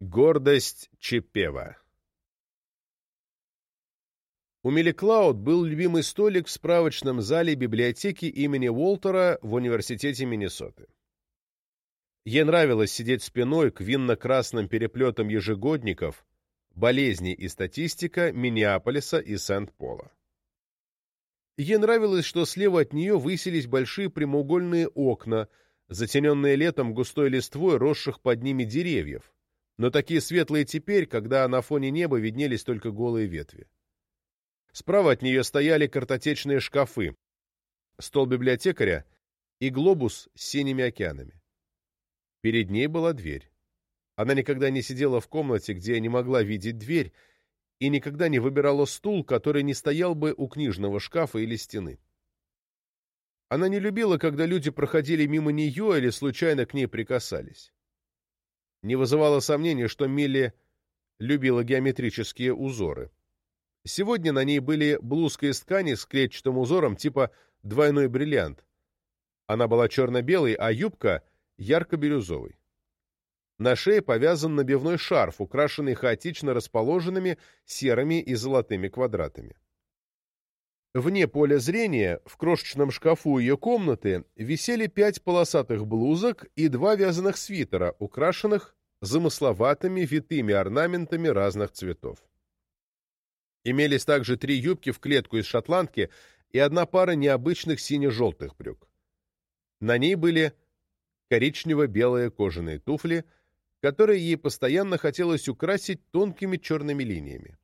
Гордость Чепева У Милли Клауд был любимый столик в справочном зале библиотеки имени Уолтера в Университете Миннесоты. Ей нравилось сидеть спиной к винно-красным переплетам ежегодников «Болезни и статистика» Миннеаполиса и Сент-Пола. Ей нравилось, что слева от нее высились большие прямоугольные окна, затененные летом густой листвой росших под ними деревьев, но такие светлые теперь, когда на фоне неба виднелись только голые ветви. Справа от нее стояли картотечные шкафы, стол библиотекаря и глобус с синими океанами. Перед ней была дверь. Она никогда не сидела в комнате, где не могла видеть дверь, и никогда не выбирала стул, который не стоял бы у книжного шкафа или стены. Она не любила, когда люди проходили мимо нее или случайно к ней прикасались. Не вызывало сомнения, что Милли любила геометрические узоры. Сегодня на ней были блузка из ткани с клетчатым узором типа двойной бриллиант. Она была черно-белой, а юбка — ярко-бирюзовой. На шее повязан набивной шарф, украшенный хаотично расположенными серыми и золотыми квадратами. Вне поля зрения, в крошечном шкафу ее комнаты, висели пять полосатых блузок и два вязаных свитера, украшенных замысловатыми витыми орнаментами разных цветов. Имелись также три юбки в клетку из шотландки и одна пара необычных сине-желтых брюк. На ней были коричнево-белые кожаные туфли, которые ей постоянно хотелось украсить тонкими черными линиями.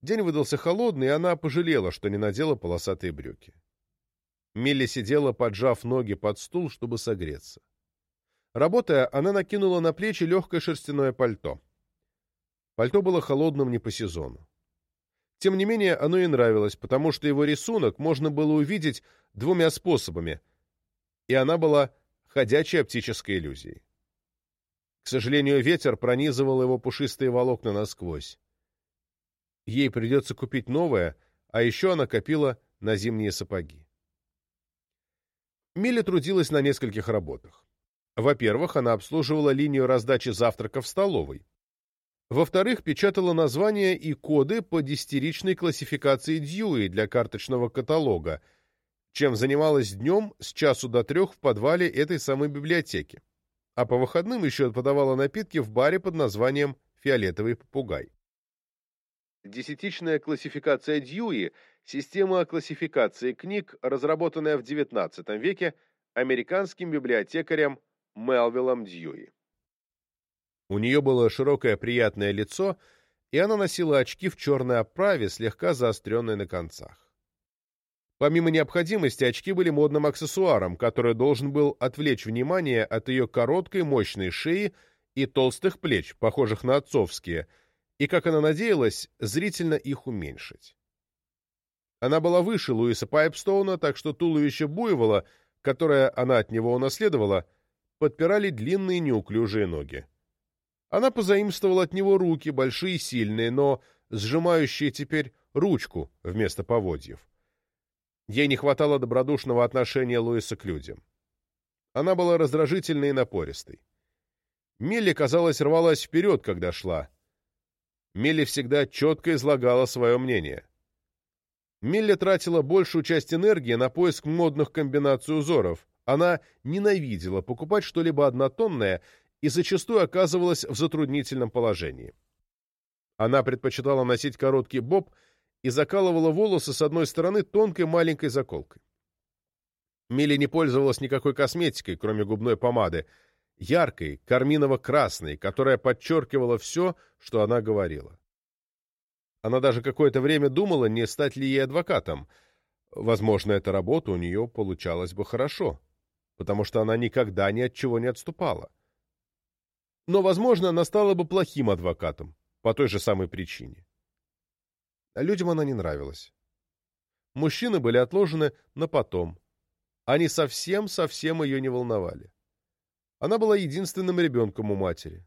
День выдался холодный, и она пожалела, что не надела полосатые брюки. Милли сидела, поджав ноги под стул, чтобы согреться. Работая, она накинула на плечи легкое шерстяное пальто. Пальто было холодным не по сезону. Тем не менее, оно ей нравилось, потому что его рисунок можно было увидеть двумя способами, и она была ходячей оптической иллюзией. К сожалению, ветер пронизывал его пушистые волокна насквозь. Ей придется купить новое, а еще она копила на зимние сапоги. Милли трудилась на нескольких работах. Во-первых, она обслуживала линию раздачи завтрака в столовой. Во-вторых, печатала названия и коды по десятиричной классификации Дьюи для карточного каталога, чем занималась днем с часу до трех в подвале этой самой библиотеки. А по выходным еще подавала напитки в баре под названием «Фиолетовый попугай». Десятичная классификация Дьюи – система классификации книг, разработанная в XIX веке американским библиотекарем Мелвиллом Дьюи. У нее было широкое приятное лицо, и она носила очки в черной оправе, слегка заостренной на концах. Помимо необходимости, очки были модным аксессуаром, который должен был отвлечь внимание от ее короткой мощной шеи и толстых плеч, похожих на отцовские – и, как она надеялась, зрительно их уменьшить. Она была выше Луиса Пайпстоуна, так что туловище буйвола, которое она от него унаследовала, подпирали длинные неуклюжие ноги. Она позаимствовала от него руки, большие и сильные, но сжимающие теперь ручку вместо поводьев. Ей не хватало добродушного отношения Луиса к людям. Она была раздражительной и напористой. Милли, казалось, рвалась вперед, когда шла, Милли всегда четко излагала свое мнение. Милли тратила большую часть энергии на поиск модных комбинаций узоров. Она ненавидела покупать что-либо однотонное и зачастую оказывалась в затруднительном положении. Она предпочитала носить короткий боб и закалывала волосы с одной стороны тонкой маленькой заколкой. Милли не пользовалась никакой косметикой, кроме губной помады, яркой, карминово-красной, которая подчеркивала все, что она говорила. Она даже какое-то время думала, не стать ли ей адвокатом. Возможно, эта работа у нее получалась бы хорошо, потому что она никогда ни от чего не отступала. Но, возможно, она стала бы плохим адвокатом, по той же самой причине. Людям она не нравилась. Мужчины были отложены на потом. Они совсем-совсем ее не волновали. Она была единственным ребенком у матери.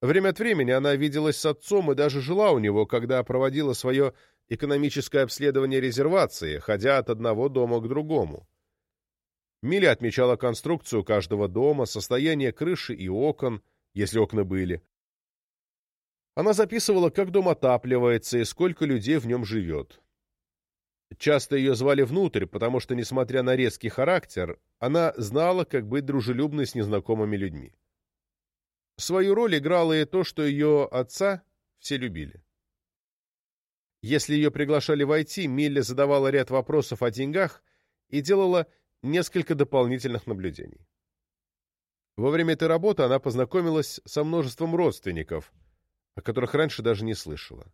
Время от времени она виделась с отцом и даже жила у него, когда проводила свое экономическое обследование резервации, ходя от одного дома к другому. Миля отмечала конструкцию каждого дома, состояние крыши и окон, если окна были. Она записывала, как дом отапливается и сколько людей в нем живет. Часто ее звали внутрь, потому что, несмотря на резкий характер, она знала, как быть дружелюбной с незнакомыми людьми. Свою роль играло и то, что ее отца все любили. Если ее приглашали войти, Милли задавала ряд вопросов о деньгах и делала несколько дополнительных наблюдений. Во время этой работы она познакомилась со множеством родственников, о которых раньше даже не слышала.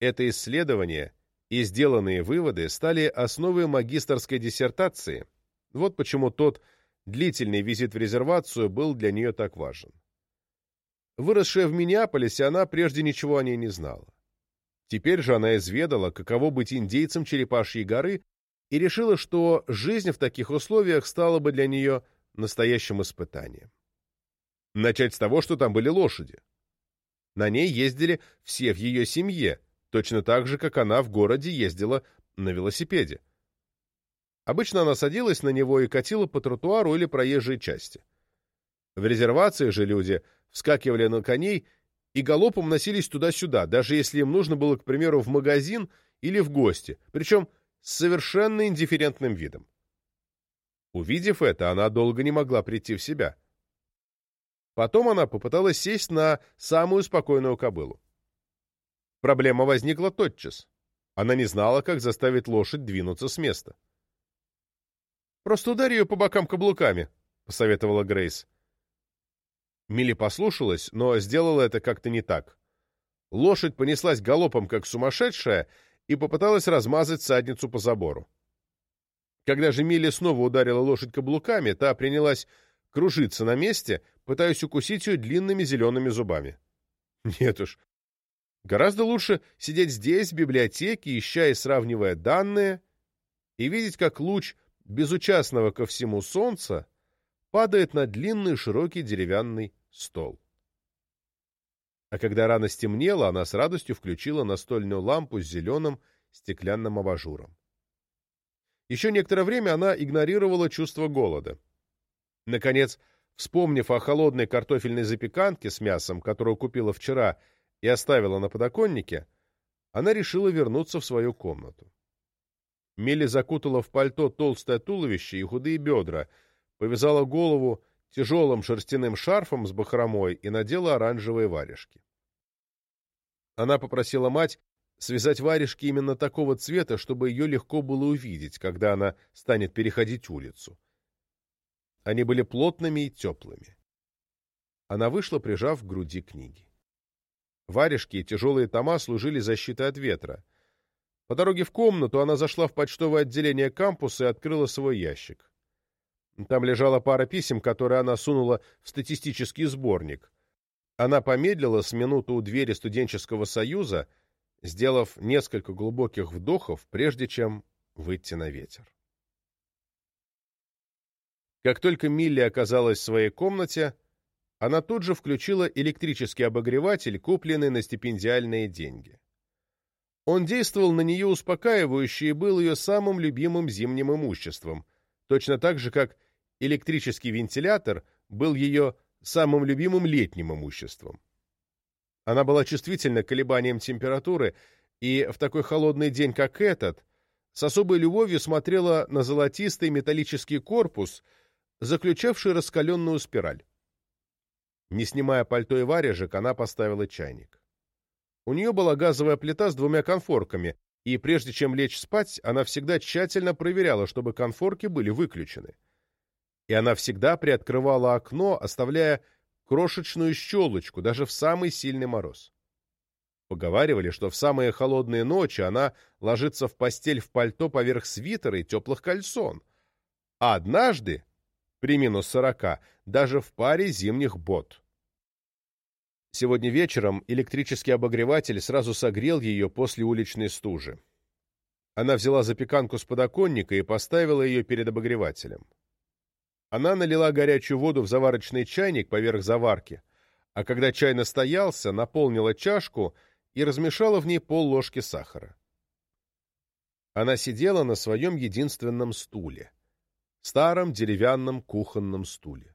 Это исследование и сделанные выводы стали основой магистерской диссертации. Вот почему тот длительный визит в резервацию был для нее так важен. Выросшая в Миннеаполисе, она прежде ничего о ней не знала. Теперь же она изведала, каково быть индейцем Черепашьей горы, и решила, что жизнь в таких условиях стала бы для нее настоящим испытанием. Начать с того, что там были лошади. На ней ездили все в ее семье, точно так же, как она в городе ездила на велосипеде. Обычно она садилась на него и катила по тротуару или проезжей части. В резервации же люди вскакивали на коней и галопом носились туда-сюда, даже если им нужно было, к примеру, в магазин или в гости, причем с совершенно индифферентным видом. Увидев это, она долго не могла прийти в себя. Потом она попыталась сесть на самую спокойную кобылу. Проблема возникла тотчас. Она не знала, как заставить лошадь двинуться с места. «Просто ударь ее по бокам каблуками», — посоветовала Грейс. Милли послушалась, но сделала это как-то не так. Лошадь понеслась галопом, как сумасшедшая, и попыталась размазать садницу по забору. Когда же Милли снова ударила лошадь каблуками, та принялась кружиться на месте, пытаясь укусить ее длинными зелеными зубами. Нет уж, Гораздо лучше сидеть здесь, в библиотеке, ища и сравнивая данные, и видеть, как луч безучастного ко всему солнца падает на длинный широкий деревянный стол. А когда рано стемнело, она с радостью включила настольную лампу с зеленым стеклянным абажуром. Еще некоторое время она игнорировала чувство голода. Наконец, вспомнив о холодной картофельной запеканке с мясом, которую купила вчера, и оставила на подоконнике, она решила вернуться в свою комнату. Милли закутала в пальто толстое туловище и худые бедра, повязала голову тяжелым шерстяным шарфом с бахромой и надела оранжевые варежки. Она попросила мать связать варежки именно такого цвета, чтобы ее легко было увидеть, когда она станет переходить улицу. Они были плотными и теплыми. Она вышла, прижав к груди книги. Варежки и тяжелые тома служили защитой от ветра. По дороге в комнату она зашла в почтовое отделение кампуса и открыла свой ящик. Там лежала пара писем, которые она сунула в статистический сборник. Она помедлила с минуту у двери студенческого союза, сделав несколько глубоких вдохов, прежде чем выйти на ветер. Как только Милли оказалась в своей комнате, она тут же включила электрический обогреватель, купленный на стипендиальные деньги. Он действовал на нее успокаивающе и был ее самым любимым зимним имуществом, точно так же, как электрический вентилятор был ее самым любимым летним имуществом. Она была чувствительна к колебаниям температуры, и в такой холодный день, как этот, с особой любовью смотрела на золотистый металлический корпус, заключавший раскаленную спираль. Не снимая пальто и варежек, она поставила чайник. У нее была газовая плита с двумя конфорками, и прежде чем лечь спать, она всегда тщательно проверяла, чтобы конфорки были выключены. И она всегда приоткрывала окно, оставляя крошечную щелочку, даже в самый сильный мороз. Поговаривали, что в самые холодные ночи она ложится в постель в пальто поверх свитера и теплых кальсон. А однажды при минус сорока, даже в паре зимних бот. Сегодня вечером электрический обогреватель сразу согрел ее после уличной стужи. Она взяла запеканку с подоконника и поставила ее перед обогревателем. Она налила горячую воду в заварочный чайник поверх заварки, а когда чай настоялся, наполнила чашку и размешала в ней пол ложки сахара. Она сидела на своем единственном стуле старом деревянном кухонном стуле.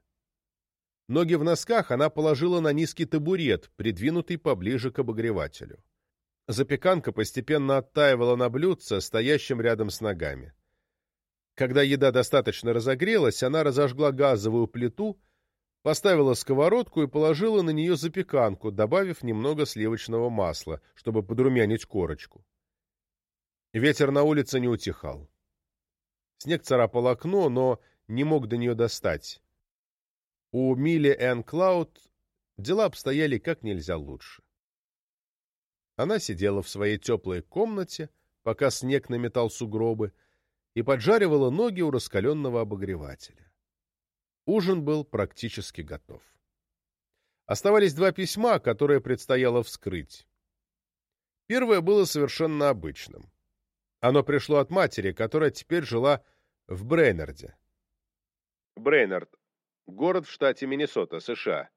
Ноги в носках она положила на низкий табурет, придвинутый поближе к обогревателю. Запеканка постепенно оттаивала на блюдце, стоящем рядом с ногами. Когда еда достаточно разогрелась, она разожгла газовую плиту, поставила сковородку и положила на нее запеканку, добавив немного сливочного масла, чтобы подрумянить корочку. Ветер на улице не утихал. Снег царапал окно, но не мог до нее достать. У Милли Энн Клауд дела обстояли как нельзя лучше. Она сидела в своей теплой комнате, пока снег наметал сугробы, и поджаривала ноги у раскаленного обогревателя. Ужин был практически готов. Оставались два письма, которые предстояло вскрыть. Первое было совершенно обычным. Оно пришло от матери, которая теперь жила в Брейнарде. Брейнард — город в штате Миннесота, США.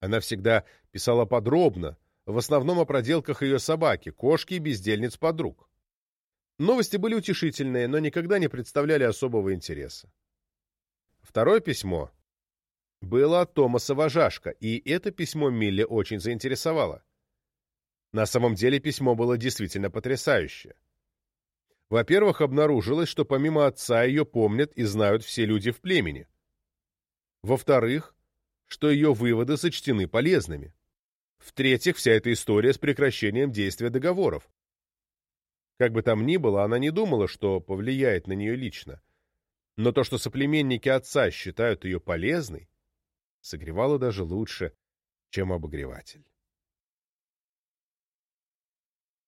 Она всегда писала подробно, в основном о проделках ее собаки, кошки и бездельниц подруг. Новости были утешительные, но никогда не представляли особого интереса. Второе письмо было от Томаса Вожашка, и это письмо Милли очень заинтересовало. На самом деле письмо было действительно потрясающее. Во-первых, обнаружилось, что помимо отца ее помнят и знают все люди в племени. Во-вторых, что ее выводы сочтены полезными. В-третьих, вся эта история с прекращением действия договоров. Как бы там ни было, она не думала, что повлияет на нее лично. Но то, что соплеменники отца считают ее полезной, согревало даже лучше, чем обогреватель.